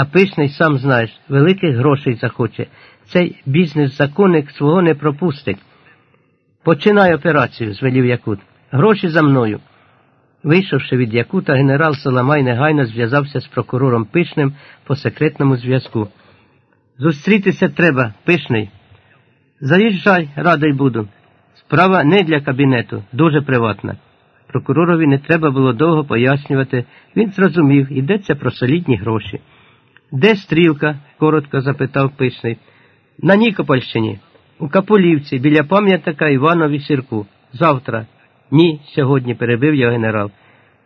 А пишний, сам знаєш, великих грошей захоче. Цей бізнес-законник свого не пропустить. Починай операцію, звелів Якут. Гроші за мною. Вийшовши від Якута, генерал Соломай негайно зв'язався з прокурором Пишним по секретному зв'язку. Зустрітися треба, пишний. Заїжджай, радий буду. Справа не для кабінету, дуже приватна. Прокуророві не треба було довго пояснювати. Він зрозумів, йдеться про солідні гроші. Де стрілка? коротко запитав пишний. На Нікопольщині, у Каполівці, біля пам'ятника Іванові Сірку. Завтра. Ні, сьогодні перебив його генерал.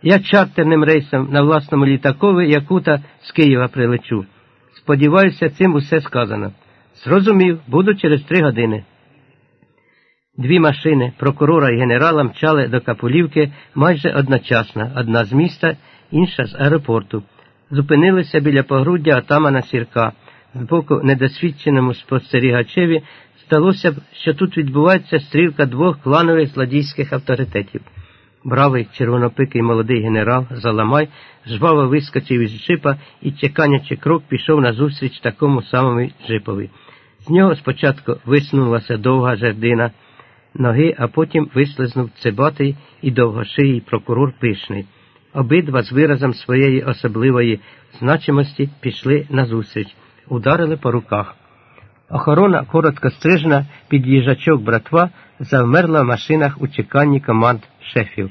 Я чартерним рейсом на власному літакові Якута з Києва прилечу. Сподіваюся, цим усе сказано. Зрозумів, буду через три години. Дві машини прокурора і генерала мчали до Капулівки майже одночасно, одна з міста, інша з аеропорту. Зупинилися біля погруддя отамана Сірка. Збоку недосвідченому спостерігачеві сталося б, що тут відбувається стрілка двох кланових злодійських авторитетів. Бравий червонопикий молодий генерал Заламай жваво вискочив із джипа і, чеканячи крок, пішов назустріч такому самому джипові. З нього спочатку висунулася довга жердина ноги, а потім вислизнув цибатий і довгошиїй прокурор пишний. Обидва з виразом своєї особливої значимості пішли назустріч, ударили по руках. Охорона, коротко стрижена під їжачок братва, завмерла в машинах у чеканні команд шефів.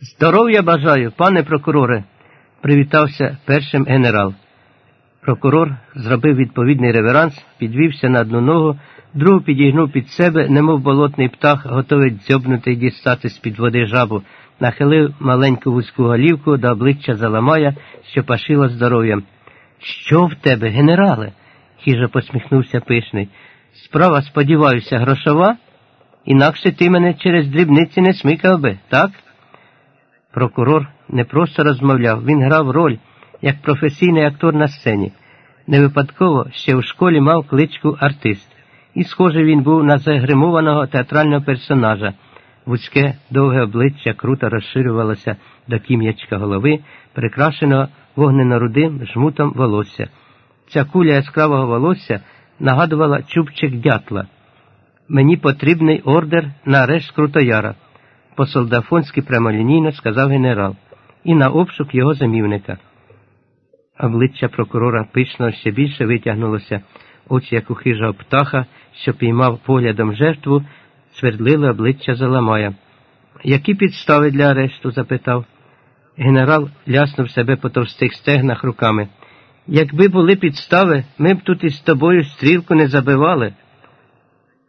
Здоров'я бажаю, пане прокуроре, привітався першим генерал. Прокурор зробив відповідний реверанс, підвівся на одну ногу, другу підігнув під себе, немов болотний птах, готовий дзьобнути й дістати з-під води жабу, нахилив маленьку вузьку голівку до обличчя Заламая, що пашило здоров'ям. Що в тебе, генерале? хижо посміхнувся пишний. Справа, сподіваюся, грошова? Інакше ти мене через дрібниці не смикав би, так? Прокурор не просто розмовляв, він грав роль як професійний актор на сцені. Не випадково ще в школі мав кличку артист, і, схоже, він був на загримованого театрального персонажа. Вузьке, довге обличчя круто розширювалося до кім'ячка голови, прикрашеного вогнено-рудим жмутом волосся. Ця куля яскравого волосся нагадувала чубчик дятла. Мені потрібний ордер на арешт Крутояра, по солдафонськи прямолінійно сказав генерал, і на обшук його замівника. Обличчя прокурора пишно ще більше витягнулося, очі, як у хижого птаха, що піймав поглядом жертву, свердлили обличчя Заламая. Які підстави для арешту? запитав. Генерал ляснув себе по товстих стегнах руками. Якби були підстави, ми б тут із тобою стрілку не забивали.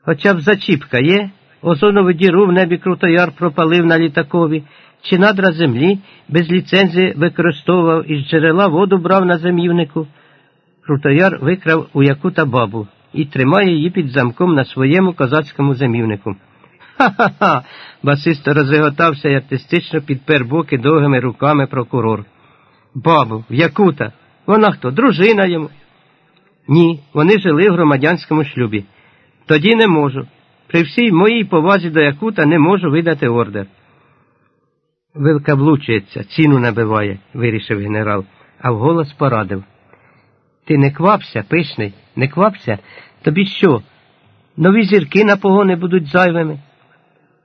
Хоча б зачіпка є, озонову діру в небі Крутояр пропалив на літакові, чи надра землі без ліцензії використовував із джерела воду брав на замівнику. Крутояр викрав у Якута бабу і тримає її під замком на своєму козацькому замівнику. Ха-ха-ха. басисто розреготався і артистично підпер боки довгими руками прокурор. Бабу, в Якута. Вона хто? Дружина йому? Ні, вони жили в громадянському шлюбі. Тоді не можу. При всій моїй повазі до Якута не можу видати ордер. Вилкаблучується, ціну набиває, вирішив генерал, а вголос порадив. Ти не квапся, пишний, не квапся, тобі що? Нові зірки на погони будуть зайвими.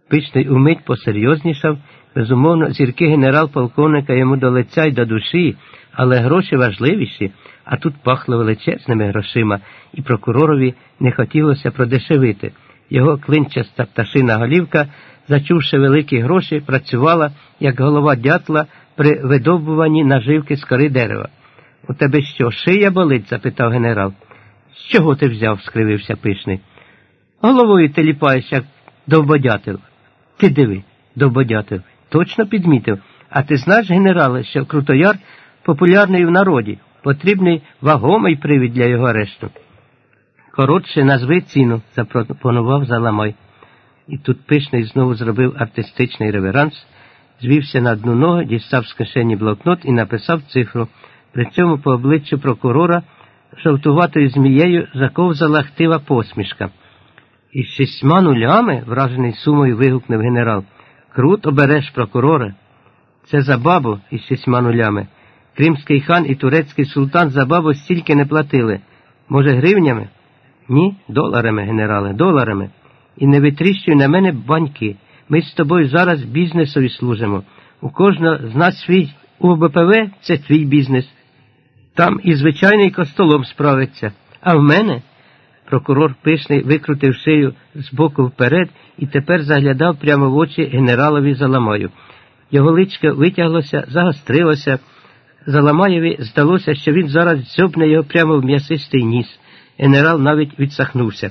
Пишний умить посерйознішав, безумовно, зірки генерал-полковника йому до лиця й до душі, але гроші важливіші, а тут пахло величезними грошима, і прокуророві не хотілося продешевити. Його клинчаста пташина голівка, зачувши великі гроші, працювала, як голова дятла при видовбуванні наживки з кори дерева. У тебе що, шия болить? запитав генерал. З чого ти взяв? скривився пишний. Головою ти ліпаєш, як довбодятел. Ти диви, довбодятел. Точно підмітив. А ти знаєш, генерале, що Крутояр популярний в народі, потрібний вагомий привід для його арешту. Коротше, назви ціну, запропонував Заламой. І тут пишний знову зробив артистичний реверанс, звівся на одну ногу, дістав з кишені блокнот і написав цифру. При цьому по обличчю прокурора жовтуватою змією заковзала хтива посмішка. Із шістьма нулями, вражений сумою, вигукнув генерал. Крут обереш прокурора. Це за бабу із шістьма нулями. Кримський хан і турецький султан за бабу стільки не платили. Може, гривнями? Ні, доларами, генерале, доларами. І не витріщуй на мене баньки. Ми з тобою зараз бізнесові служимо. У кожного з нас свій УБПВ це твій бізнес. Там і звичайний костолом справиться. А в мене. Прокурор пишний викрутив шию з боку вперед і тепер заглядав прямо в очі генералові Заламаю. Його личко витяглося, загострилося. Заламаєві здалося, що він зараз дзьобне його прямо в м'ясистий ніс. Генерал навіть відсахнувся,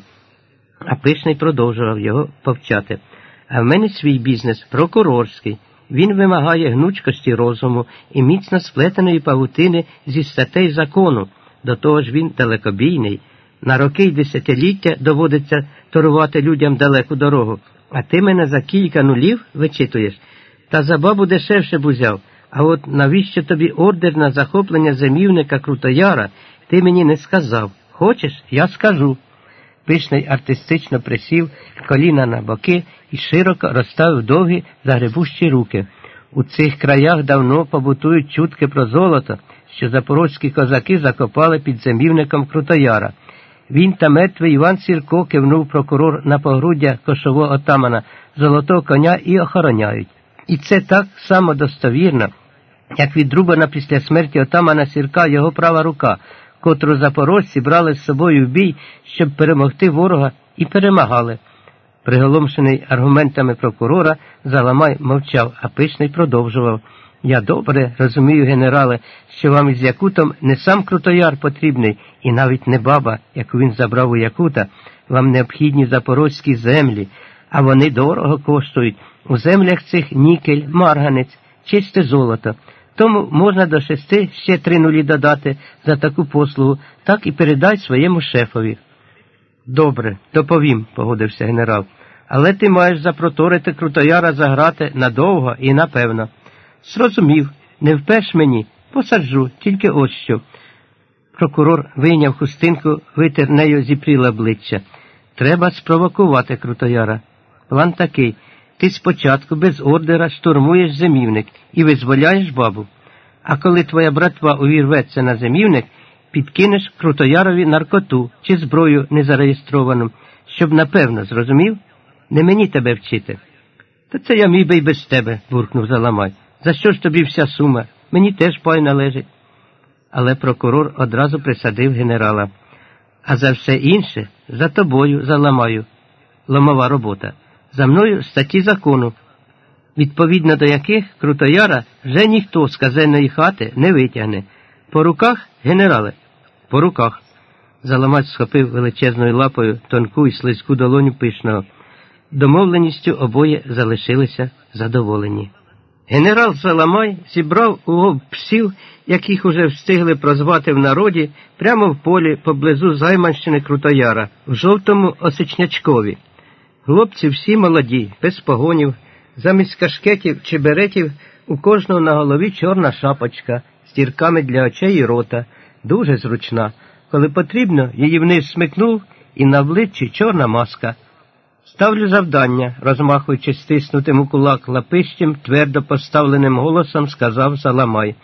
а пишний продовжував його повчати. А в мене свій бізнес прокурорський. Він вимагає гнучкості розуму і міцно сплетеної павутини зі статей закону. До того ж він далекобійний. На роки й десятиліття доводиться торувати людям далеку дорогу, а ти мене за кілька нулів вичитуєш, та за бабу дешевше б узяв. А от навіщо тобі ордер на захоплення зимівника Крутояра, ти мені не сказав. Хочеш, я скажу. Пишний артистично присів коліна на боки і широко розставив довгі загребущі руки. У цих краях давно побутують чутки про золото, що запорозькі козаки закопали під зимівником Крутояра. Він та мертвий Іван Сірко кивнув прокурор на погруддя кошового отамана, золотого коня і охороняють. І це так само достовірно, як відрубана після смерті отамана Сірка його права рука, котру запорожці брали з собою в бій, щоб перемогти ворога, і перемагали. Приголомшений аргументами прокурора, Заламай мовчав, а пишний продовжував. Я добре розумію, генерале, що вам із Якутом не сам Крутояр потрібний, і навіть не баба, яку він забрав у Якута, вам необхідні запорозькі землі, а вони дорого коштують. У землях цих нікель, марганець, чисте золото. Тому можна до шести ще три нулі додати за таку послугу, так і передай своєму шефові. Добре, доповім, погодився генерал. Але ти маєш запроторити Крутояра заграти надовго і напевно. Зрозумів, не впеш мені, посаджу, тільки ось що. Прокурор вийняв хустинку, витер нею зіпріле обличчя. Треба спровокувати Крутояра. План такий ти спочатку без ордера штурмуєш зимівник і визволяєш бабу. А коли твоя братва увірветься на зимівник, підкинеш Крутоярові наркоту чи зброю незареєстровану, щоб напевно зрозумів, не мені тебе вчити. Та це я міг би й без тебе, буркнув Заламай. За що ж тобі вся сума? Мені теж пай належить. Але прокурор одразу присадив генерала. А за все інше за тобою заламаю. Ломова робота. За мною статті закону, відповідно до яких Крутояра вже ніхто з казенної хати не витягне. По руках, генерале, по руках. Заламач схопив величезною лапою тонку і слизьку долоню пишного. Домовленістю обоє залишилися задоволені. Генерал Саламай зібрав у псів, яких уже встигли прозвати в народі, прямо в полі поблизу Займанщини Крутояра, в жовтому осичнячкові. Хлопці всі молоді, без погонів, замість кашкетів чи беретів у кожного на голові чорна шапочка з дірками для очей і рота, дуже зручна. Коли потрібно, її вниз смикнув і на обличчі чорна маска. Ставлю завдання, розмахуючи стиснутим у кулак лапищем, твердо поставленим голосом сказав Саламай.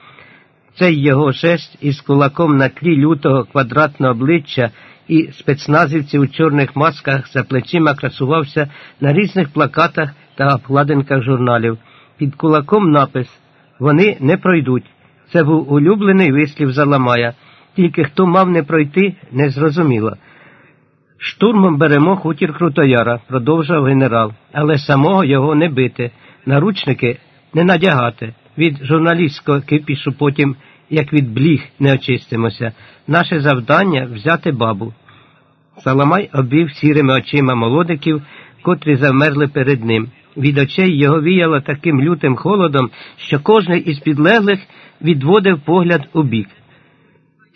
Цей його жест із кулаком на тлі лютого квадратного обличчя і спецназівці у чорних масках за плечима красувався на різних плакатах та обкладинках журналів. Під кулаком напис Вони не пройдуть. Це був улюблений вислів Заламая, тільки хто мав не пройти, не зрозуміло. Штурмом беремо хутір Крутояра, продовжував генерал, але самого його не бити, наручники не надягати. Від журналістського кипішу потім, як від бліг, не очистимося. Наше завдання взяти бабу. Саламай обвів сірими очима молодиків, котрі завмерли перед ним. Від очей його віяло таким лютим холодом, що кожний із підлеглих відводив погляд у бік.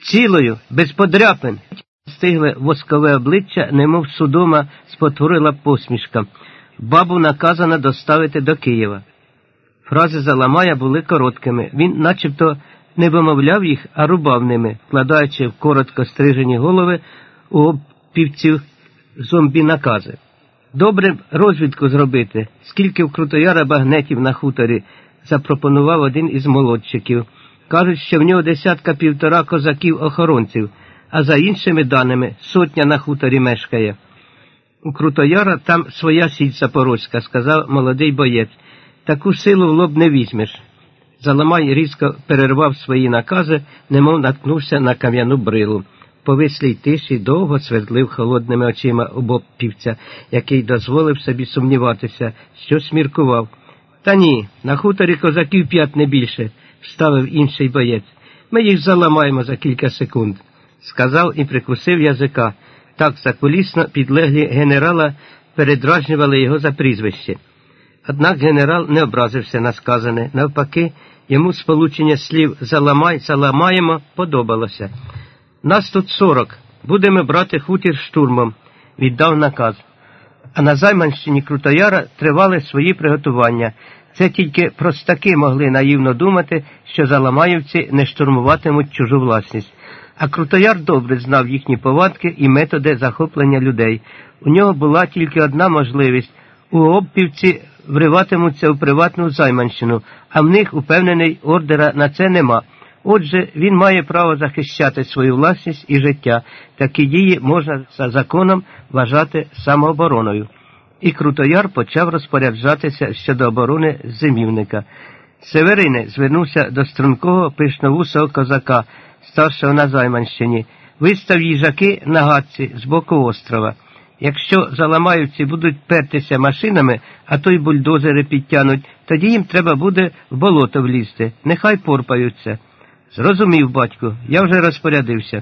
Цілою, без подряпин стигле воскове обличчя, немов судома спотворила посмішка. Бабу наказано доставити до Києва. Фрази Заламая були короткими. Він начебто не вимовляв їх, а рубав ними, вкладаючи в коротко стрижені голови у обпівців зомбі накази. Добре розвідку зробити, скільки в Крутояра багнетів на хуторі, запропонував один із молодчиків. Кажуть, що в нього десятка півтора козаків-охоронців, а за іншими даними сотня на хуторі мешкає. У Крутояра там своя сіть запорозька, сказав молодий боєць. Таку силу в лоб не візьмеш. Заламай різко перервав свої накази, немов наткнувся на кам'яну брилу. По вислій тиші довго свердлив холодними очима обоппівця, який дозволив собі сумніватися, що сміркував. Та ні, на хуторі козаків п'ять не більше, вставив інший боєць. Ми їх заламаємо за кілька секунд, сказав і прикусив язика. Так закулісно підлеглі генерала передражнювали його за прізвище. Однак генерал не образився на сказане, навпаки, йому сполучення слів заламай, заламаємо подобалося. Нас тут сорок. Будемо брати хутір штурмом, віддав наказ. А на Займанщині Крутояра тривали свої приготування. Це тільки простаки могли наївно думати, що заламаївці не штурмуватимуть чужу власність. А Крутояр добре знав їхні повадки і методи захоплення людей. У нього була тільки одна можливість у обпівці вриватимуться у приватну займанщину, а в них, упевнений, ордера на це нема. Отже, він має право захищати свою власність і життя. Такі дії можна за законом вважати самообороною. І Крутояр почав розпоряджатися щодо оборони зимівника. Северине звернувся до стрункого пишновусого козака, старшого на Займанщині, вистав їжаки на гадці з боку острова. Якщо заламаючи будуть пертися машинами, а то й бульдозери підтянуть, тоді їм треба буде в болото влізти. Нехай порпаються. Зрозумів, батько, я вже розпорядився.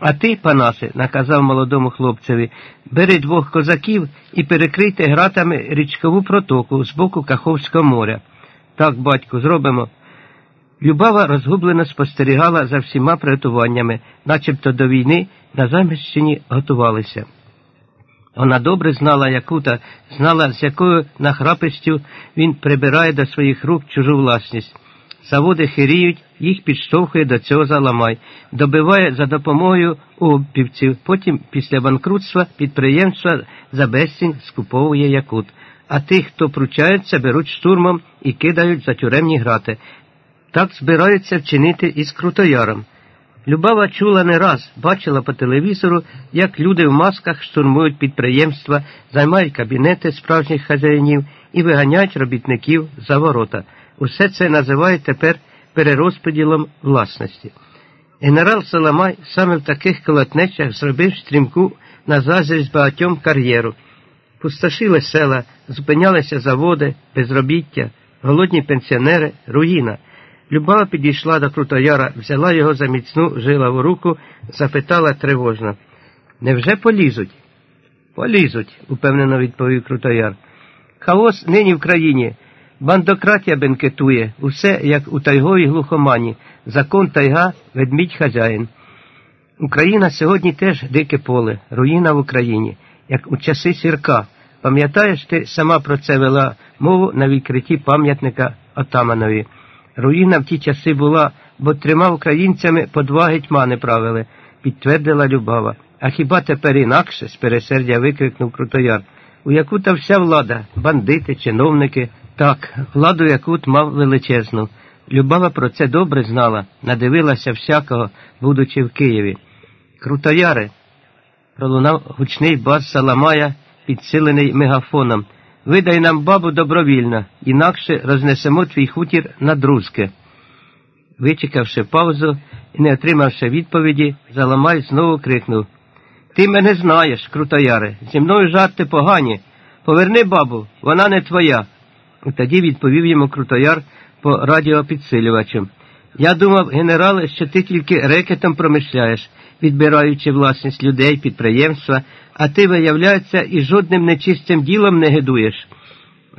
А ти, панасе, наказав молодому хлопцеві, бери двох козаків і перекрийте гратами річкову протоку з боку Каховського моря. Так, батько, зробимо. Любава розгублено спостерігала за всіма приготуваннями, начебто до війни на заміщині готувалися. Вона добре знала Якута, знала, з якою нахрапистю він прибирає до своїх рук чужу власність. Заводи хиріють, їх підштовхує до цього заламай, добиває за допомогою обпівців, потім після банкрутства підприємства за безцінь скуповує Якут. А тих, хто пручається, беруть штурмом і кидають за тюремні грати. Так збираються вчинити із Крутояром. Любава чула не раз, бачила по телевізору, як люди в масках штурмують підприємства, займають кабінети справжніх хазяїнів і виганяють робітників за ворота. Усе це називають тепер перерозподілом власності. Генерал Саламай саме в таких колотнечах зробив стрімку на зазрість багатьом кар'єру. Пустошили села, зупинялися заводи, безробіття, голодні пенсіонери, руїна. Любава підійшла до Крутояра, взяла його за міцну жилаву руку, запитала тривожно. Невже полізуть? Полізуть, упевнено відповів Крутояр. Хаос нині в країні. Бандократія бенкетує, усе як у тайговій глухомані, закон тайга, ведмідь хазяїн. Україна сьогодні теж дике поле, руїна в Україні, як у часи сірка. Пам'ятаєш, ти сама про це вела мову на відкритті пам'ятника Отаманові. Руїна в ті часи була, бо трьома українцями по два гетьмани правили, підтвердила Любава. А хіба тепер інакше? з пересердя викрикнув Крутояр. У Якута вся влада, бандити, чиновники. Так, владу Якут мав величезну. Любава про це добре знала, надивилася всякого, будучи в Києві. Крутояри. пролунав гучний бас Саламая, підсилений мегафоном. Видай нам бабу добровільно, інакше рознесемо твій хутір на друзки. Вичекавши паузу і не отримавши відповіді, Заламай знову крикнув Ти мене знаєш, крутояре, зі мною жарти погані. Поверни бабу, вона не твоя. Тоді відповів йому крутояр по радіопідсилювачу. Я думав, генерале, що ти тільки рекетом промишляєш, відбираючи власність людей, підприємства, а ти, виявляється, і жодним нечистим ділом не гидуєш.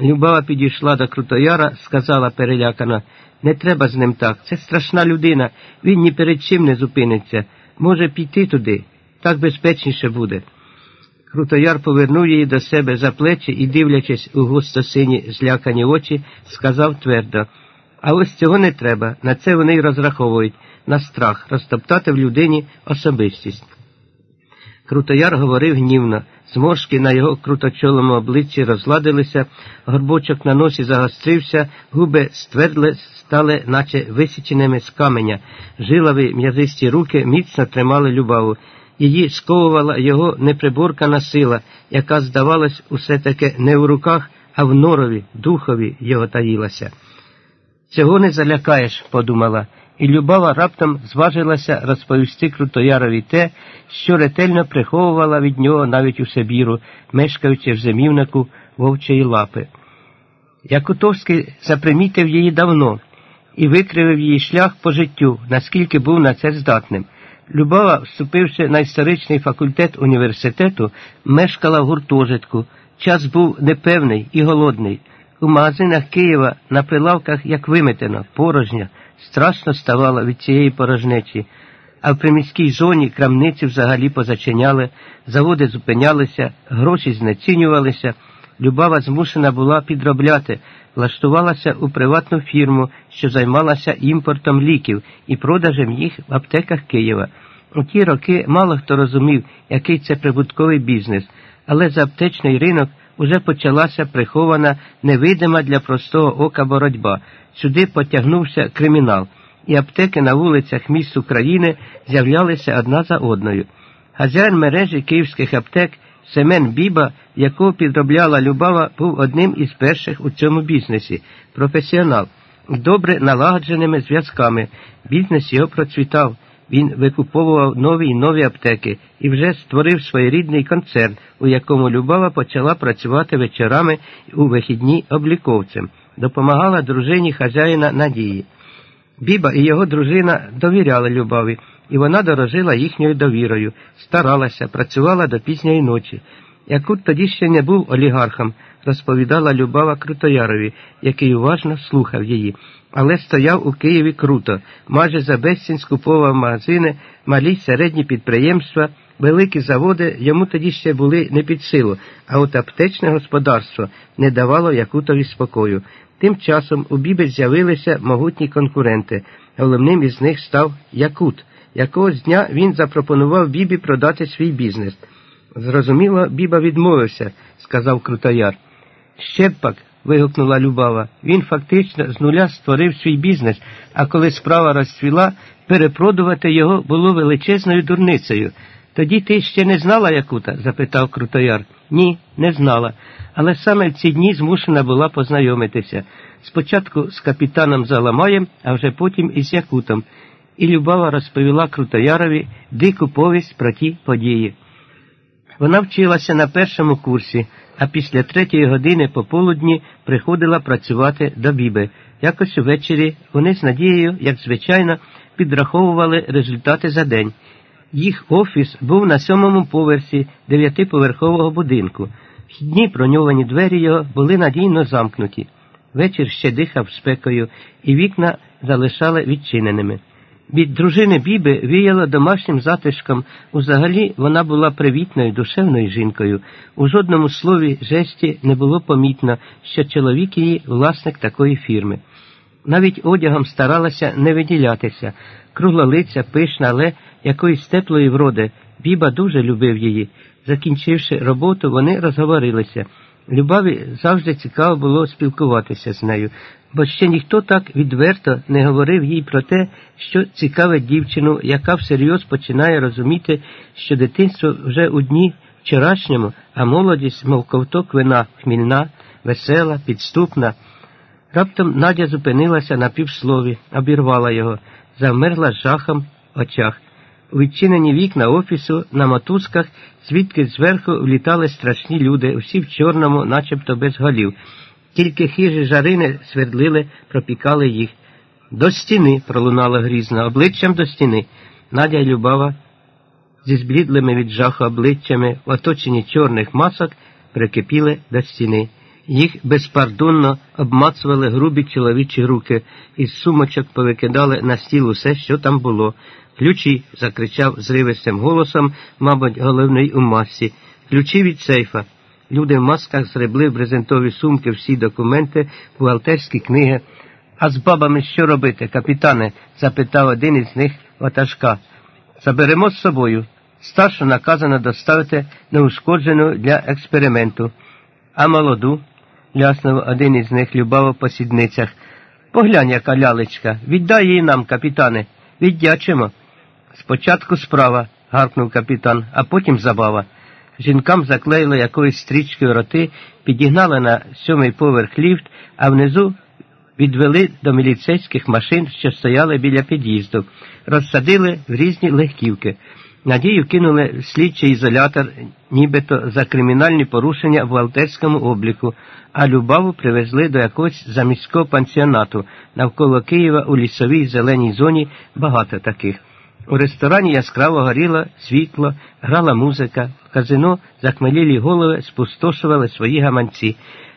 Любава підійшла до Крутояра, сказала перелякано, не треба з ним так. Це страшна людина, він ні перед чим не зупиниться. Може піти туди, так безпечніше буде. Крутояр повернув її до себе за плечі і, дивлячись у густо сині злякані очі, сказав твердо а ось цього не треба, на це вони й розраховують, на страх, розтоптати в людині особистість. Крутояр говорив гнівно, зморшки на його круточолому обличчі розладилися, горбочок на носі загострився, губи ствердли стали, наче висіченими з каменя. Жилові м'язисті руки міцно тримали любаву. Її сковувала його неприборкана сила, яка, здавалось, усе таки не в руках, а в норові, духові його таїлася. Цього не залякаєш, подумала і Любава раптом зважилася розповісти Крутоярові те, що ретельно приховувала від нього навіть у Сибіру, мешкаючи в зимівнику вовчої лапи. Якутовський запримітив її давно і викривив її шлях по життю, наскільки був на це здатним. Любава, вступивши на історичний факультет університету, мешкала в гуртожитку. Час був непевний і голодний. У магазинах Києва на прилавках, як виметено, порожня. Страшно ставало від цієї порожнечі, а в приміській зоні крамниці взагалі позачиняли, заводи зупинялися, гроші знецінювалися. Любава змушена була підробляти, влаштувалася у приватну фірму, що займалася імпортом ліків і продажем їх в аптеках Києва. У ті роки мало хто розумів, який це прибутковий бізнес, але за аптечний ринок уже почалася прихована, невидима для простого ока боротьба. Сюди потягнувся кримінал, і аптеки на вулицях міст України з'являлися одна за одною. Хазяїн мережі київських аптек Семен Біба, якого підробляла Любава, був одним із перших у цьому бізнесі, професіонал, добре налагодженими зв'язками. Бізнес його процвітав. Він викуповував нові й нові аптеки і вже створив своєрідний концерн, у якому Любава почала працювати вечорами у вихідні обліковцем, допомагала дружині хазяїна Надії. Біба і його дружина довіряли Любаві, і вона дорожила їхньою довірою, старалася, працювала до пізньої ночі. Якут тоді ще не був олігархом, розповідала Любава Крутоярові, який уважно слухав її але стояв у Києві круто, майже за безцінь скуповував магазини, малі середні підприємства, великі заводи йому тоді ще були не під силу, а от аптечне господарство не давало Якутові спокою. Тим часом у Бібі з'явилися могутні конкуренти. Головним із них став Якут. Якогось дня він запропонував Бібі продати свій бізнес. Зрозуміло, Біба відмовився, сказав Крутояр. Ще б пак, вигукнула Любава. Він фактично з нуля створив свій бізнес, а коли справа розцвіла, перепродувати його було величезною дурницею. Тоді ти ще не знала Якута? запитав Крутояр. Ні, не знала. Але саме в ці дні змушена була познайомитися. Спочатку з капітаном Заламаєм, а вже потім із Якутом. І Любава розповіла Крутоярові дику повість про ті події. Вона вчилася на першому курсі а після третьої години пополудні приходила працювати до Біби. Якось увечері вони з надією, як звичайно, підраховували результати за день. Їх офіс був на сьомому поверсі дев'ятиповерхового будинку. Вхідні броньовані двері його були надійно замкнуті. Вечір ще дихав спекою, і вікна залишали відчиненими. Від дружини Біби віяло домашнім затишком. Узагалі вона була привітною, душевною жінкою. У жодному слові жесті не було помітно, що чоловік її власник такої фірми. Навіть одягом старалася не виділятися. Круглолиця, пишна, але якоїсь теплої вроди. Біба дуже любив її. Закінчивши роботу, вони розговорилися. Любаві завжди цікаво було спілкуватися з нею бо ще ніхто так відверто не говорив їй про те, що цікавить дівчину, яка всерйоз починає розуміти, що дитинство вже у дні вчорашньому, а молодість, мов ковток вина, хмільна, весела, підступна. Раптом Надя зупинилася на півслові, обірвала його, завмерла з жахом в очах. Відчинені вікна офісу на мотузках, звідки зверху влітали страшні люди, усі в чорному, начебто без голів. Тільки хижі жарини свердлили, пропікали їх. До стіни пролунала грізно, обличчям до стіни. Надя й Любава зі зблідлими від жаху обличчями, в оточенні чорних масок, прикипіли до стіни. Їх безпардонно обмацували грубі чоловічі руки, із сумочок повикидали на стіл усе, що там було. Ключі, закричав зривистим голосом, мабуть, головний у масі. Ключі від сейфа. Люди в масках зребли в брезентові сумки всі документи, бухгалтерські книги. А з бабами що робити, капітане? запитав один із них ватажка. Заберемо з собою. Старшу наказано доставити неушкоджену для експерименту, а молоду, ляснув один із них любав по сідницях. Поглянь, яка лялечка, віддай її нам, капітане, віддячимо. Спочатку справа, гаркнув капітан, а потім забава. Жінкам заклеїли якоюсь стрічкою роти, підігнали на сьомий поверх ліфт, а внизу відвели до міліцейських машин, що стояли біля під'їзду, розсадили в різні легківки. Надію кинули в слідчий ізолятор, нібито за кримінальні порушення в Алтерському обліку, а Любаву привезли до якогось заміського пансіонату. Навколо Києва у лісовій зеленій зоні багато таких. У ресторані яскраво горіло світло, грала музика, в казино захмелілі голови спустошували свої гаманці.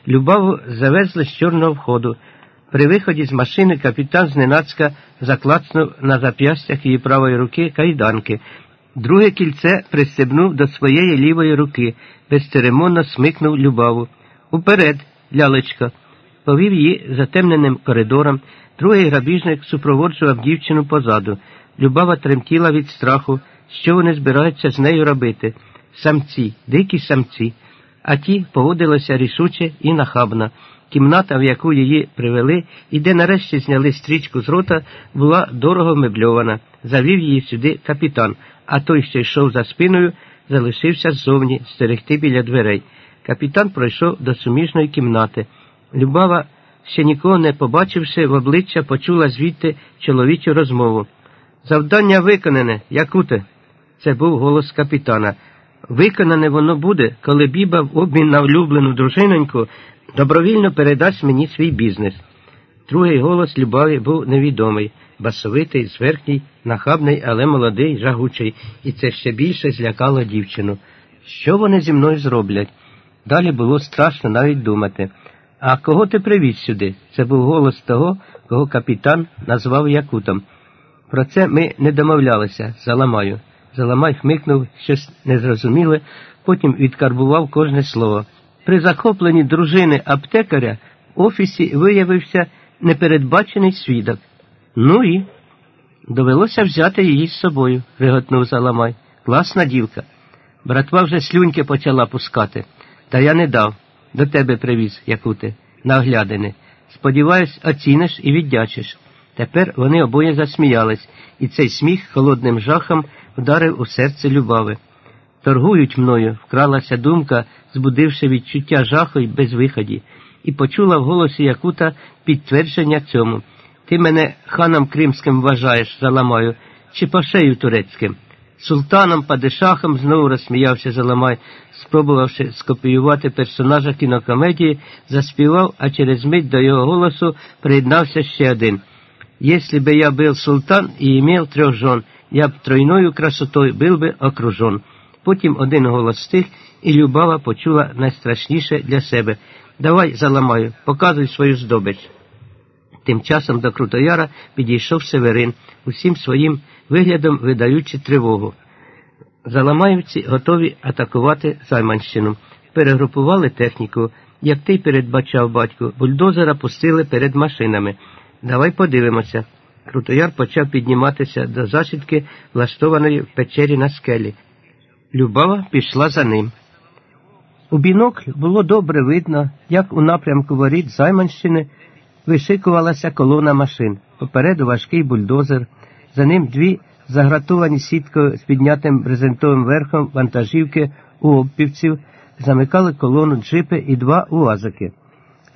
Любаву завезли з чорного входу. При виході з машини капітан зненацька заклацнув на зап'ястях її правої руки кайданки. Друге кільце пристебнув до своєї лівої руки, безцеремонно смикнув Любаву. Уперед, лялечка, повів її затемненим коридором. Другий грабіжник супроводжував дівчину позаду. Любава тремтіла від страху, що вони збираються з нею робити. Самці, дикі самці. А ті поводилися рішуче і нахабно. Кімната, в яку її привели, і де нарешті зняли стрічку з рота, була дорого мебльована. Завів її сюди капітан, а той, що йшов за спиною, залишився ззовні стерегти біля дверей. Капітан пройшов до суміжної кімнати. Любава, ще нікого не побачивши, в обличчя почула звідти чоловічу розмову. Завдання виконане, Якуте. Це був голос капітана. Виконане воно буде, коли Біба в обмін на улюблену дружиноньку добровільно передасть мені свій бізнес. Другий голос Любаві був невідомий, басовитий, зверхній, нахабний, але молодий, жагучий, і це ще більше злякало дівчину. Що вони зі мною зроблять? Далі було страшно навіть думати. А кого ти привіз сюди? Це був голос того, кого капітан назвав Якутом. Про це ми не домовлялися, заламаю. Заламай хмикнув щось незрозуміле, потім відкарбував кожне слово. При захопленні дружини аптекаря в офісі виявився непередбачений свідок. Ну і довелося взяти її з собою, реготнув Заламай. Класна дівка. Братва вже слюньки почала пускати. Та я не дав. До тебе привіз, Якуте, на оглядини. Сподіваюсь, оціниш і віддячиш. Тепер вони обоє засміялись, і цей сміх холодним жахом вдарив у серце Любави. Торгують мною, вкралася думка, збудивши відчуття жаху й безвиході, і почула в голосі Якута підтвердження цьому. Ти мене ханом кримським вважаєш, заламаю, чи пашею турецьким. Султаном падишахом знову розсміявся Заламай, спробувавши скопіювати персонажа кінокомедії, заспівав, а через мить до його голосу приєднався ще один. Если бы я был султан и имел трех жен, я б тройною красотою был би окружен. Потім один голос стих, і Любава почула найстрашніше для себе. Давай заламаю, показуй свою здобич. Тим часом до Крутояра підійшов Северин, усім своїм виглядом видаючи тривогу. Заламаївці готові атакувати Займанщину. Перегрупували техніку, як ти передбачав батько, бульдозера пустили перед машинами. Давай подивимося. Крутояр почав підніматися до засідки, влаштованої в печері на скелі. Любава пішла за ним. У бінокль було добре видно, як у напрямку воріт Займанщини вишикувалася колона машин. Попереду важкий бульдозер, за ним дві загратовані сіткою з піднятим брезентовим верхом вантажівки у обпівців, замикали колону джипи і два уазики.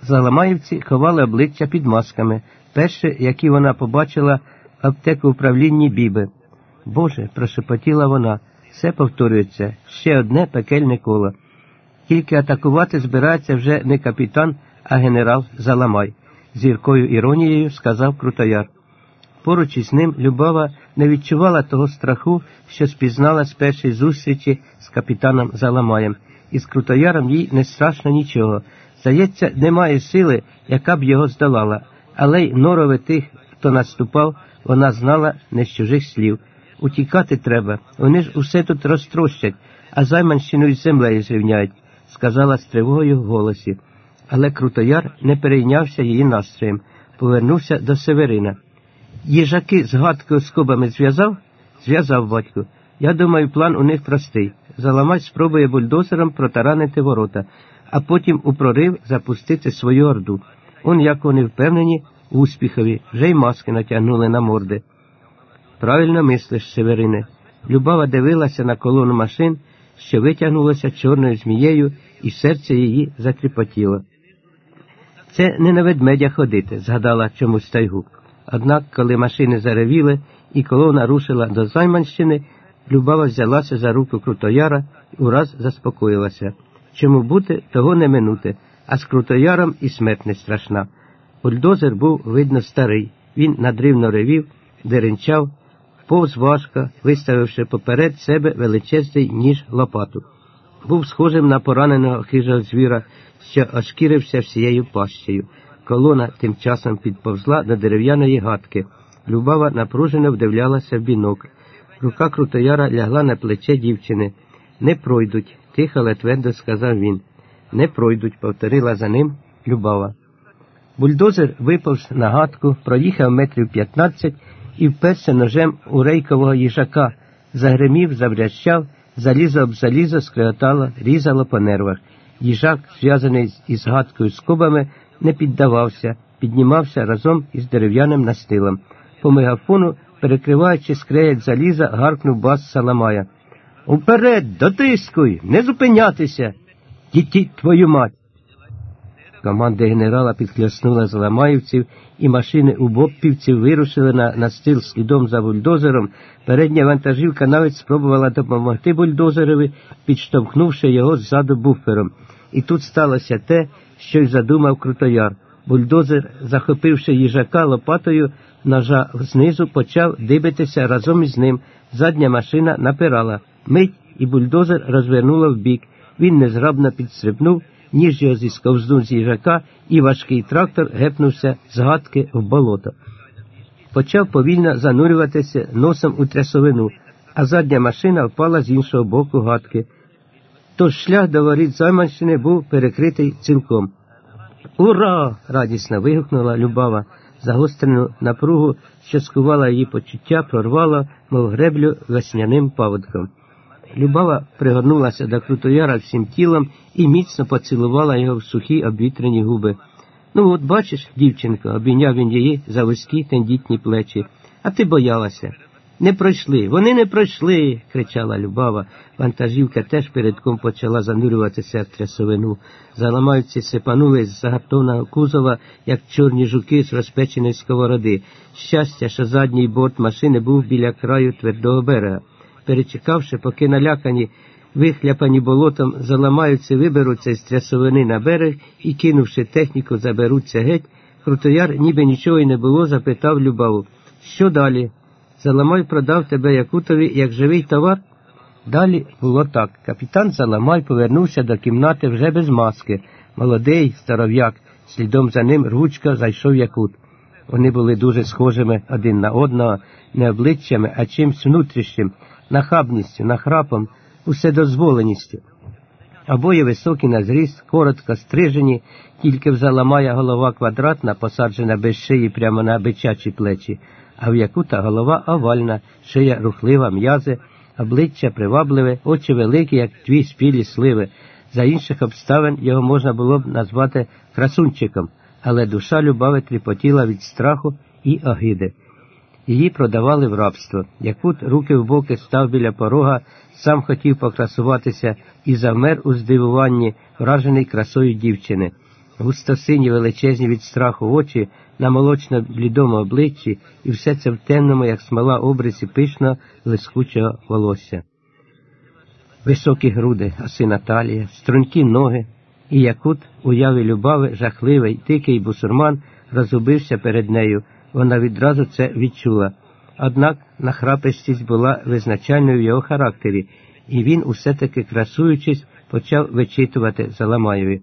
Заламаївці ховали обличчя під масками, перше, які вона побачила аптеку управлінні Біби. Боже, прошепотіла вона, все повторюється, ще одне пекельне коло. Тільки атакувати збирається вже не капітан, а генерал Заламай, з гіркою іронією сказав Крутояр. Поруч із ним Любава не відчувала того страху, що спізнала з першої зустрічі з капітаном Заламаєм, і з Крутояром їй не страшно нічого. Здається, немає сили, яка б його здолала, але й норове тих, хто наступав, вона знала не з чужих слів. Утікати треба, вони ж усе тут розтрощать, а займанщину із землею зрівняють, сказала з тривогою в голосі. Але Крутояр не перейнявся її настроєм, повернувся до Северина. Їжаки з гадкою скобами зв'язав? Зв'язав батько. Я думаю, план у них простий. Заламать спробує бульдозером протаранити ворота, а потім у прорив запустити свою орду. Он, як вони впевнені, успіхові, вже й маски натягнули на морди. Правильно мислиш, Северине. Любава дивилася на колону машин, що витягнулося чорною змією, і серце її затріпотіло. Це не на ведмедя ходити, згадала чомусь тайгу. Однак, коли машини заревіли і колона рушила до Займанщини, Любава взялася за руку Крутояра і ураз заспокоїлася. Чому бути, того не минути, а з Крутояром і смерть не страшна. Бульдозер був, видно, старий. Він надривно ревів, деренчав, повз важко, виставивши поперед себе величезний ніж лопату. Був схожим на пораненого хижого звіра, що ошкірився всією пащею. Колона тим часом підповзла до дерев'яної гадки. Любава напружено вдивлялася в бінокль. Рука Крутояра лягла на плече дівчини. Не пройдуть, тихо, але твердо сказав він. Не пройдуть, повторила за ним Любава. Бульдозер виповз на гадку, проїхав метрів п'ятнадцять і вперся ножем у рейкового їжака, загримів, заврящав, залізо об залізо скриготало, різало по нервах. Їжак, зв'язаний із гадкою скобами, не піддавався, піднімався разом із дерев'яним настилом. По мегафону, перекриваючи скреять заліза, гаркнув бас Саламая. Уперед, дотискуй, не зупинятися. Дітіть твою мать. Команда генерала підхляснула з і машини у бобпівців вирушили на настил слідом за бульдозером. Передня вантажівка навіть спробувала допомогти бульдозерові, підштовхнувши його ззаду буфером. І тут сталося те, що й задумав Крутояр. Бульдозер, захопивши їжака лопатою, ножа знизу почав дибитися разом із ним. Задня машина напирала. Мить і бульдозер розвернула вбік. Він незграбно підстрибнув, ніж його зісковзнув з їжака, і важкий трактор гепнувся з гадки в болото. Почав повільно занурюватися носом у трясовину, а задня машина впала з іншого боку гадки. Тож шлях до воріт Займанщини був перекритий цілком. Ура! радісно вигукнула Любава. Загострену напругу, що скувала її почуття, прорвала, мов греблю весняним паводком. Любава пригорнулася до Крутояра всім тілом і міцно поцілувала його в сухі обвітрені губи. Ну, от бачиш, дівчинко, обійняв він її за вузькі тендітні плечі. А ти боялася. Не пройшли, вони не пройшли, кричала Любава. Вантажівка теж передком почала занурюватися в трясовину. Заламаюці сипанули з загартовного кузова, як чорні жуки з розпеченої сковороди. Щастя, що задній борт машини був біля краю твердого берега. Перечекавши, поки налякані, вихляпані болотом, заламаються, виберуться з трясовини на берег і, кинувши техніку, заберуться геть, Крутояр, ніби нічого й не було, запитав Любаву. Що далі? Заламай продав тебе Якутові як живий товар? Далі було так. Капітан Заламай повернувся до кімнати вже без маски. Молодий старов'як, слідом за ним ручка зайшов Якут. Вони були дуже схожими один на одного, не обличчями, а чимсь внутрішнім, нахабністю, нахрапом, уседозволеністю. Обоє високі на зріст, коротко стрижені, тільки в Заламая голова квадратна, посаджена без шиї прямо на бичачі плечі а в Якута голова овальна, шия рухлива, м'язи, обличчя привабливе, очі великі, як дві спілі сливи. За інших обставин його можна було б назвати красунчиком, але душа Любави тріпотіла від страху і огиди. Її продавали в рабство. Якут руки в боки став біля порога, сам хотів покрасуватися і завмер у здивуванні, вражений красою дівчини. Густосині величезні від страху очі на молочно блідому обличчі, і все це в темному, як смола обрисі пишно лискучого волосся. Високі груди, оси Наталія, стрункі ноги, і якут уяви любави, жахливий, дикий бусурман розгубився перед нею. Вона відразу це відчула. Однак нахрапистість була визначальною в його характері, і він, усе таки красуючись, почав вичитувати Заламаєві.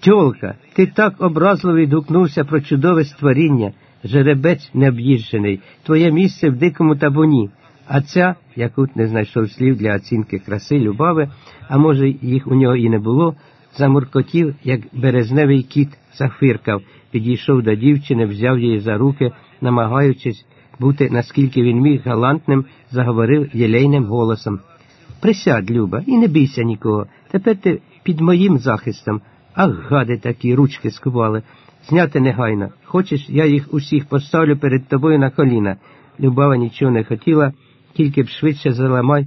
Тьолка, ти так образливо відгукнувся про чудове створіння, жеребець необ'їжджений, твоє місце в дикому табуні. А ця, Якут не знайшов слів для оцінки краси Любави, а може, їх у нього і не було, замуркотів, як березневий кіт, зафиркав, підійшов до дівчини, взяв її за руки, намагаючись бути, наскільки він міг галантним, заговорив єлейним голосом. Присядь, Люба, і не бійся нікого. Тепер ти під моїм захистом. Ах, гади такі, ручки скували. Зняти негайно. Хочеш, я їх усіх поставлю перед тобою на коліна. Любава нічого не хотіла, тільки б швидше заламай